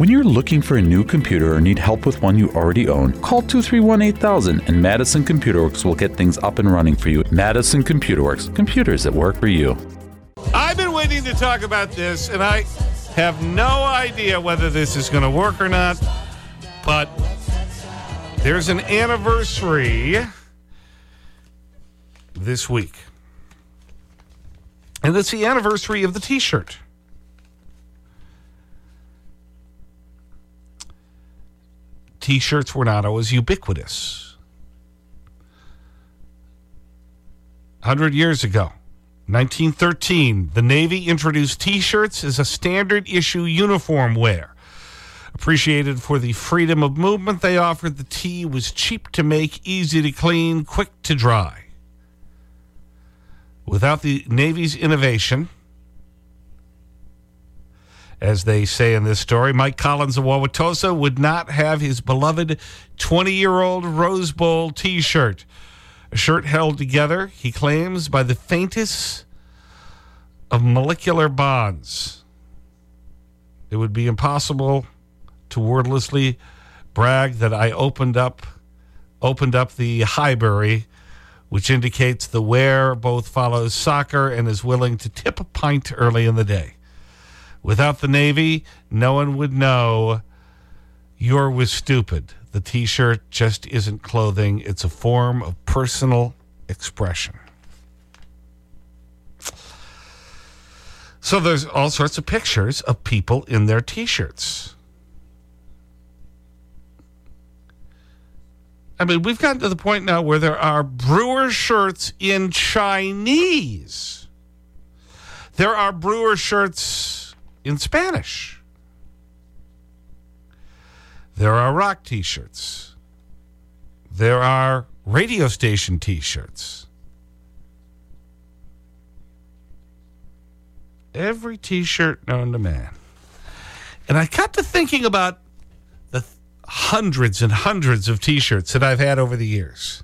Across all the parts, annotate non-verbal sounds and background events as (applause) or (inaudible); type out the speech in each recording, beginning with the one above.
When you're looking for a new computer or need help with one you already own, call 231 8000 and Madison Computer Works will get things up and running for you. Madison Computer Works, computers that work for you. I've been waiting to talk about this, and I have no idea whether this is going to work or not, but there's an anniversary this week. And it's the anniversary of the t shirt. T shirts were not always ubiquitous. 100 years ago, 1913, the Navy introduced t shirts as a standard issue uniform wear. Appreciated for the freedom of movement they offered, the tee was cheap to make, easy to clean, quick to dry. Without the Navy's innovation, as they say in this story, Mike Collins of Wauwatosa would not have his beloved 20 year old Rose Bowl t shirt. A shirt held together, he claims, by the faintest of molecular bonds. It would be impossible to wordlessly brag that I opened up, opened up the Highbury, which indicates the wearer both follows soccer and is willing to tip a pint early in the day. Without the Navy, no one would know you're was stupid. The t shirt just isn't clothing, it's a form of personal expression. So there's all sorts of pictures of people in their t shirts. I mean, we've gotten to the point now where there are brewer shirts in Chinese. There are brewer shirts in Spanish. There are rock t shirts. There are radio station t shirts. Every t shirt known to man. And I got to thinking about the hundreds and hundreds of t shirts that I've had over the years.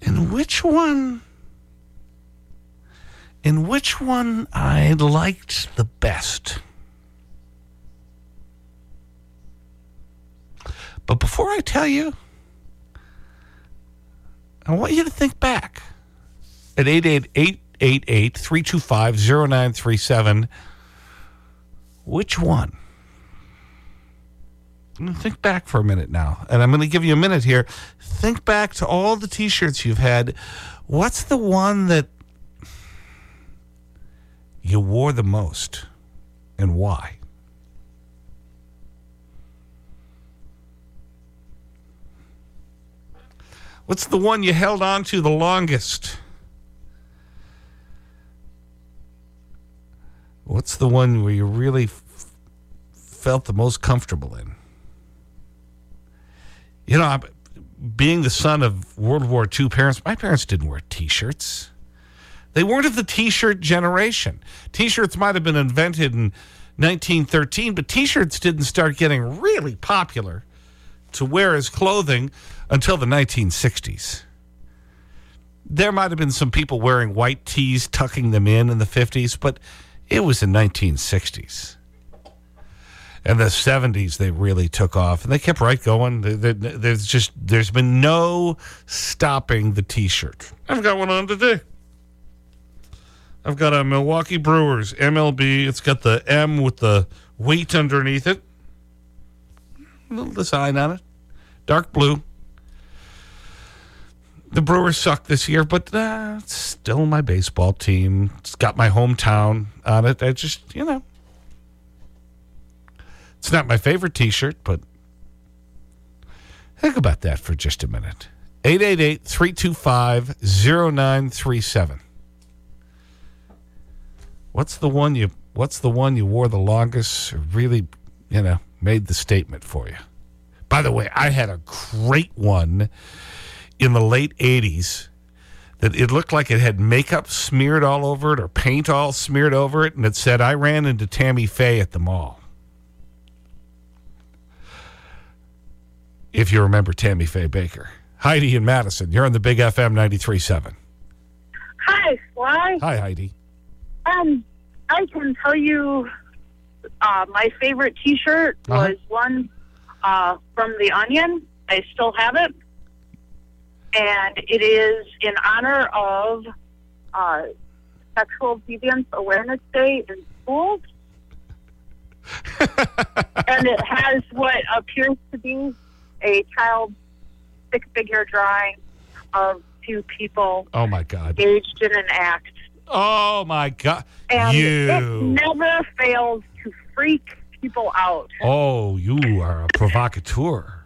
And which one in which one I liked the best. But before I tell you, I want you to think back at 888 325 0937. Which one? Think back for a minute now. And I'm going to give you a minute here. Think back to all the t shirts you've had. What's the one that you wore the most and why? What's the one you held on to the longest? What's the one where you really felt the most comfortable in? You know, being the son of World War II parents, my parents didn't wear t shirts. They weren't of the t shirt generation. T shirts might have been invented in 1913, but t shirts didn't start getting really popular to wear as clothing until the 1960s. There might have been some people wearing white tees, tucking them in in the 50s, but it was in 1960s. And the 70s, they really took off. And they kept right going. There's just, there's been no stopping the t shirt. I've got one on today. I've got a Milwaukee Brewers MLB. It's got the M with the weight underneath it. A little design on it. Dark blue. The Brewers suck this year, but uh, it's still my baseball team. It's got my hometown on it. I just, you know. It's not my favorite t shirt, but think about that for just a minute. 888 325 0937. What's the one you, what's the one you wore the longest, really, you know, made the statement for you? By the way, I had a great one in the late 80s that it looked like it had makeup smeared all over it or paint all smeared over it, and it said, I ran into Tammy Faye at the mall. If you remember Tammy Faye Bakker. Heidi and Madison, you're on the Big FM 93.7. Hi, Sly. Hi, Heidi. Um, I can tell you uh, my favorite T-shirt Uh-huh. was one uh, from The Onion. I still have it, and it is in honor of uh, Sexual Deviance Awareness Day in schools. (laughs) and it has what appears to be a child stick-figure drawing of two people Oh, my God. engaged in an act. Oh, my God. And it you. never fails to freak people out. Oh, you are a provocateur.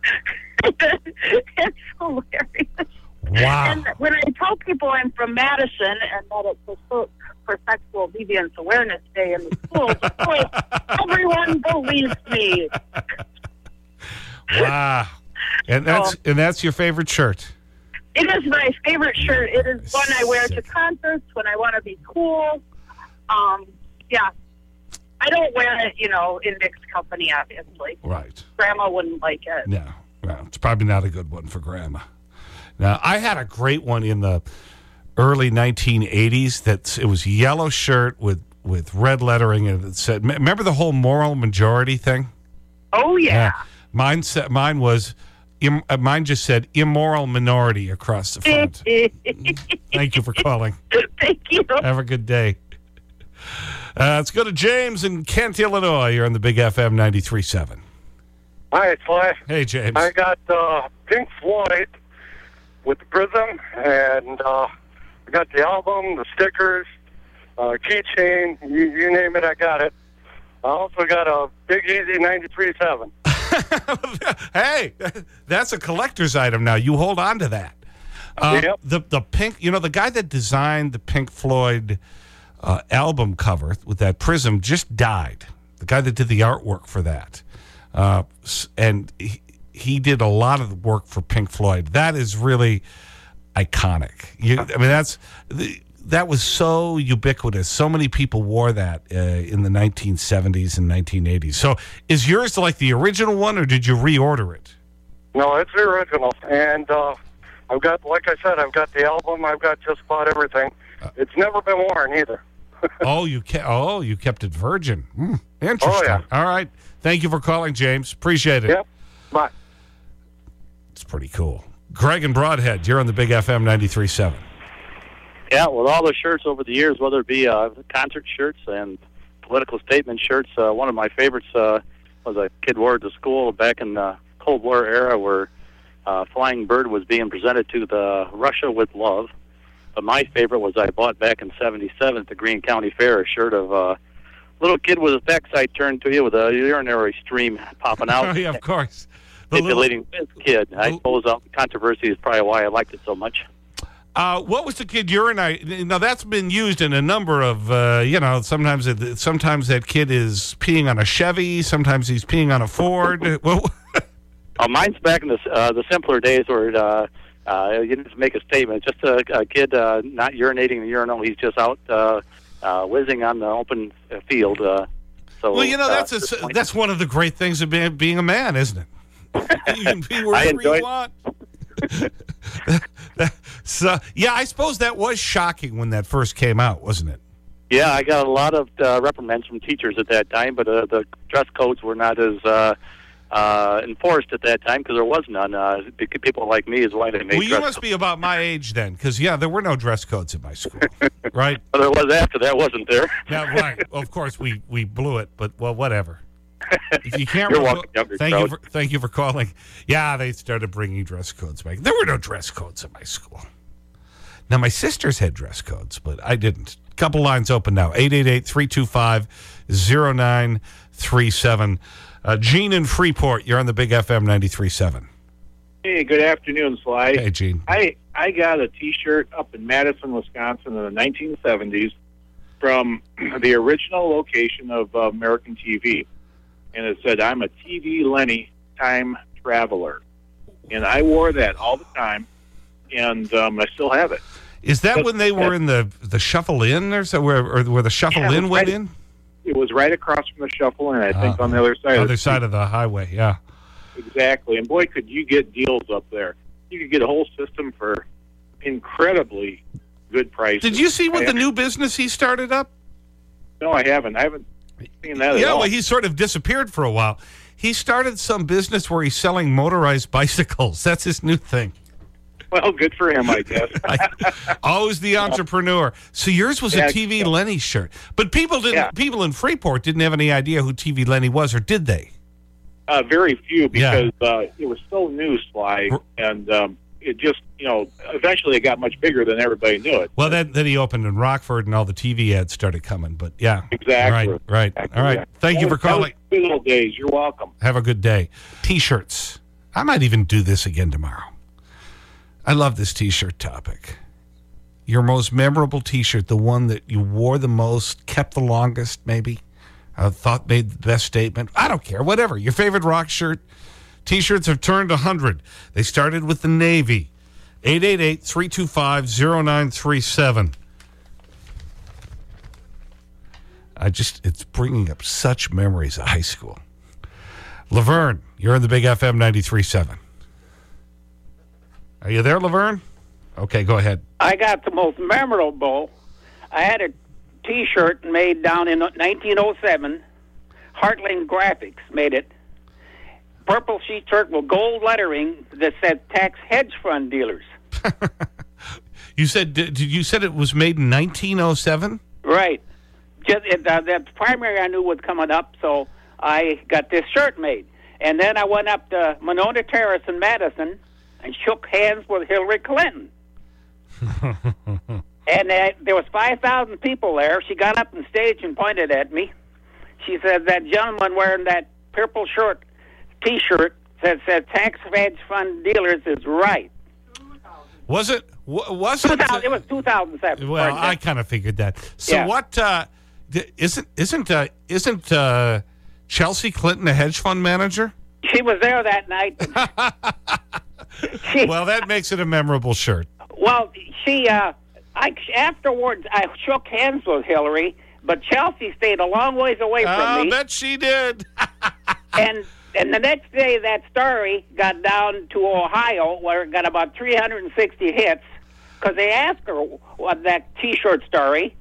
(laughs) it's hilarious. Wow. And when I tell people I'm from Madison and that it's for, for Sexual Deviance Awareness Day in the schools, of course, everyone believes me. Wow. And that's, oh. and that's your favorite shirt. It is my favorite shirt. It is one I wear to concerts when I want to be cool. Um, yeah. I don't wear it, you know, in mixed company, obviously. Right. Grandma wouldn't like it. No, well, it's probably not a good one for grandma. Now, I had a great one in the early 1980s that it was yellow shirt with, with red lettering and it said, remember the whole moral majority thing? Oh, yeah. Mine, said, mine was, im, uh, mine just said immoral minority across the front. (laughs) Thank you for calling. Thank you. Have a good day. Uh, let's go to James in Kent, Illinois. You're on the Big FM 93.7. Hi, it's Sly. Hey, James. I got uh, Pink Floyd with the Prism, and uh, I got the album, the stickers, uh, keychain, you, you name it, I got it. I also got a Big Easy 93.7. (laughs) hey, that's a collector's item now. You hold on to that. Uh, Yep. the, the pink, you know, the guy that designed the Pink Floyd uh, album cover with that prism just died. The guy that did the artwork for that. Uh, and he, he did a lot of the work for Pink Floyd. That is really iconic. You, I mean, that's the, that was so ubiquitous. So many people wore that uh, in the 1970s and 1980s. So is yours like the original one or did you reorder it? No, it's the original. And uh, I've got, like I said, I've got the album, I've got just about everything. It's never been worn either. (laughs) Oh, you kept, oh, you kept it virgin. Hmm, interesting. Oh, yeah. All right. Thank you for calling, James. Appreciate it. Yep. Bye. It's pretty cool. Greg and Brodhead, you're on the Big FM 93.7. Yeah, with all the shirts over the years, whether it be uh, concert shirts and political statement shirts, uh, one of my favorites uh, was a kid wore to school back in the Cold War era where uh, Flying Bird was being presented to the Russia with Love. But my favorite was I bought back in 77 at the Green County Fair a shirt of a uh, little kid with his backside turned to you with a urinary stream popping (laughs) out. Oh, yeah, of course. The little- Stipulating this kid. I suppose uh, controversy is probably why I liked it so much. Uh, what was the kid urinate? Now that's been used in a number of, uh, you know, sometimes it, sometimes that kid is peeing on a Chevy, sometimes he's peeing on a Ford. (laughs) well, Uh, mine's back in the uh, the simpler days where uh, uh, you just make a statement. Just a, a kid uh, not urinating in the urinal. He's just out uh, uh, whizzing on the open field. Uh, so well, you know, that's at a, that's one of the great things of being, being a man, isn't it? (laughs) you can I wherever you want. So, yeah, I suppose that was shocking when that first came out, wasn't it? yeah. I got a lot of uh, reprimands from teachers at that time, but uh, the dress codes were not as uh, uh, enforced at that time because there was none. Uh, people like me is why they made Well, you must be about my age then, because, yeah, there were no dress codes at my school, (laughs) right? But there was after that, wasn't there? Yeah, right. Of course, we, we blew it, but, well, whatever. If you can't You're recall- welcome, thank you, for, thank you for calling. Yeah, they started bringing dress codes back. There were no dress codes at my school. Now, my sisters had dress codes, but I didn't. A Couple lines open now 888 325 0937. Uh, Gene in Freeport, you're on the Big FM 93.7. Hey, good afternoon, Sly. Hey, Gene. I I got a T-shirt up in Madison, Wisconsin, in the 1970s from the original location of uh, American TV, and it said, "I'm a TV Lenny time traveler," and I wore that all the time, and um, I still have it. Is that when they were in the, the shuffle in or so, where, or where the shuffle Yeah, in went right- in? It was right across from the shuffle, and I think Uh, on the other side. of Other the side of the highway, yeah. Exactly. And boy, could you get deals up there. You could get a whole system for incredibly good prices. Did you see what the new business he started up? No, I haven't. I haven't. Seen that Yeah, well, he sort of disappeared for a while. He started some business where he's selling motorized (laughs) bicycles. That's his new thing. Well, good for him, I (laughs) guess. I, always the entrepreneur. So yours was Yeah, a TV Lenny shirt. But people didn't Yeah. people in Freeport didn't have any idea who TV Lenny was, or did they? Uh, very few Yeah. because uh, it was so new, Sly, and um, it just you know eventually it got much bigger than everybody knew it. Well, then, then he opened in Rockford and all the TV ads started coming. But yeah. Exactly. Right, right. Exactly, All right. Thank you for calling. Good old days. You're welcome. Have a good day. T-shirts. I might even do this again tomorrow. I love this T-shirt topic. Your most memorable T-shirt, the one that you wore the most, kept the longest, maybe, uh, thought made the best statement. I don't care, whatever. Your favorite rock shirt. T-shirts have turned 100. They started with the Navy. 888-325-0937. I just, it's bringing up such memories of high school. Laverne, you're in the Big FM 93.7. Are you there, Laverne? Okay, go ahead. I got the most memorable. I had a T-shirt made down in 1907. Heartland Graphics made it. Purple sheet shirt with gold lettering that said "Tax Hedge Fund Dealers." (laughs) You said, did, you said it was made in 1907? Right. Just it, uh, the primary I knew was coming up, so I got this shirt made. And then I went up to Monona Terrace in Madison and shook hands with Hillary Clinton. (laughs) and uh, there was 5,000 people there. She got up on stage and pointed at me. She said, that gentleman wearing that purple shirt, T-shirt that said tax hedge fund dealers is right. Was it? Was it? it was 2007. Well, Pardon I kind of figured that. So yeah. what? Uh, isn't isn't, uh, isn't, uh, Chelsea Clinton a hedge fund manager? She was there that night. (laughs) she, Well, that makes it a memorable shirt. Well, she, uh, I afterwards I shook hands with Hillary, but Chelsea stayed a long ways away from I me. bet she did. (laughs) And and the next day, that story got down to Ohio, where it got about 360 hits, because they asked her what that T-shirt story.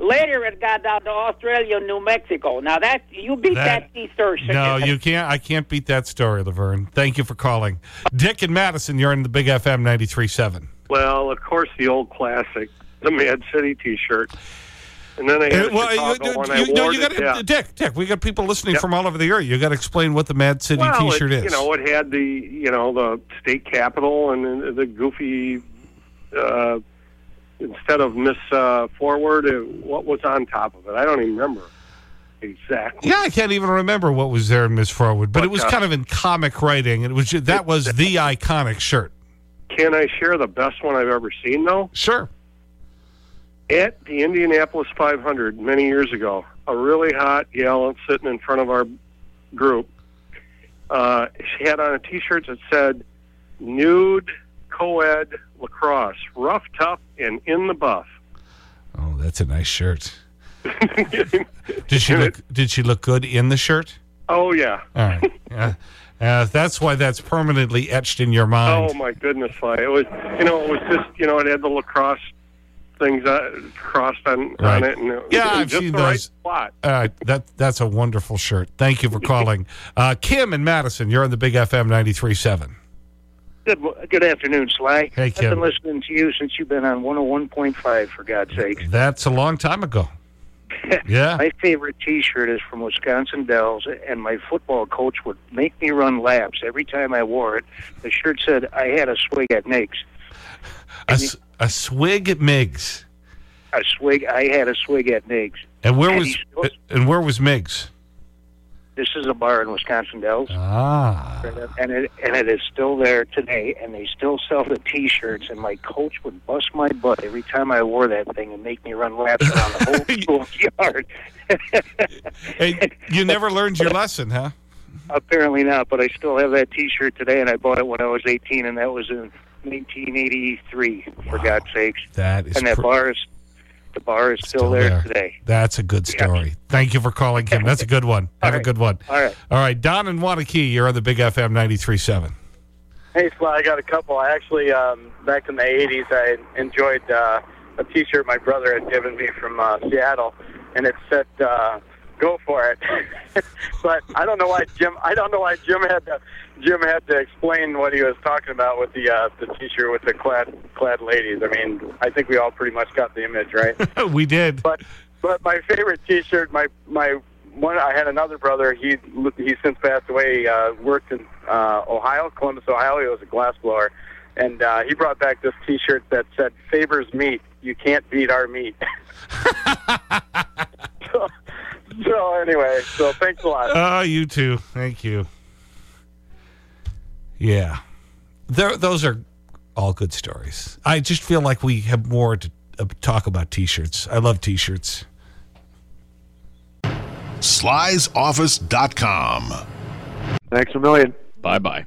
Later, it got down to Australia, and New Mexico. Now that you beat That- that, T-shirt. No, you can't. I can't beat that story, Laverne. Thank you for calling. Dick and Madison, you're in the Big FM 93.7. Well, of course, the old classic, the Mad City T-shirt. And then I had Uh, well, Chicago you, one. you- no, you it, got yeah. Dick. Dick, we got people listening Yep. from all over the area. You got to explain what the Mad City well, T-shirt is. You know, it had the you know the state capitol and the goofy. Uh, instead of Miss uh, Forward, it, what was on top of it? I don't even remember exactly. yeah, I can't even remember what was there in Miss Forward, but it was uh, kind of in comic writing. It was that was the iconic shirt. Can I share the best one I've ever seen though? Sure. At the Indianapolis 500 many years ago, a really hot gal sitting in front of our group. Uh, she had on a T-shirt that said "Nude Co-ed Lacrosse, rough, tough, and in the buff." Oh, that's a nice shirt. (laughs) Did she look? Did she look good in the shirt? oh yeah. All right. Yeah. Uh, that's why that's permanently etched in your mind. Oh my goodness, why it was you know it was just you know it had the lacrosse things uh, crossed on Right. on it and it was Yeah, I've just seen the right those. spot. All right, that that's a wonderful shirt. Thank you for calling. Uh, Kim and Madison, you're on the Big FM 93.7. Good, good afternoon, Sly. Hey, I've Kim. been listening to you since you've been on 101.5, for God's sake. That's a long time ago. (laughs) Yeah. My favorite T-shirt is from Wisconsin Dells, and my football coach would make me run laps every time I wore it. The shirt said, I had a swig at Miggs. A, s- a swig at Miggs. A swig, I had a swig at Miggs. And where And was still- and where was Miggs? This is a bar in Wisconsin Dells. Ah. and it and it is still there today, and they still sell the T-shirts. And my coach would bust my butt every time I wore that thing and make me run laps around the whole (laughs) school yard. Hey, you never learned your lesson, huh? Apparently not, but I still have that T-shirt today, and I bought it when I was 18, and that was in 1983. For God's sakes, That is and that pr- bar is the bar is still, Still there, there. today. That's a good story. Thank you for calling, Kim. That's a good one. Have a good one. All right. All right, Don and Waunakee, you're on the Big FM 93.7. Hey, Sly, I got a couple. I actually, um, back in the 80s, I enjoyed uh, a T-shirt my brother had given me from uh, Seattle, and it said, uh, go for it. (laughs) but I don't know why Jim. I don't know why Jim had to. Jim had to explain what he was talking about with the uh, the T-shirt with the clad clad ladies. I mean, I think we all pretty much got the image, right? (laughs) we did. But but my favorite T-shirt, my my one. I had another brother. He he since passed away. Uh, worked in uh, Ohio, Columbus, Ohio. He was a glass blower, and uh, he brought back this T-shirt that said "Favors meat. You can't beat our meat." (laughs) so, (laughs) so anyway, so thanks a lot. Oh, you too. Thank you. Yeah. There, those are all good stories. I just feel like we have more to uh, talk about T-shirts. I love T-shirts. Sly'sOffice.com. Thanks a million. Bye bye.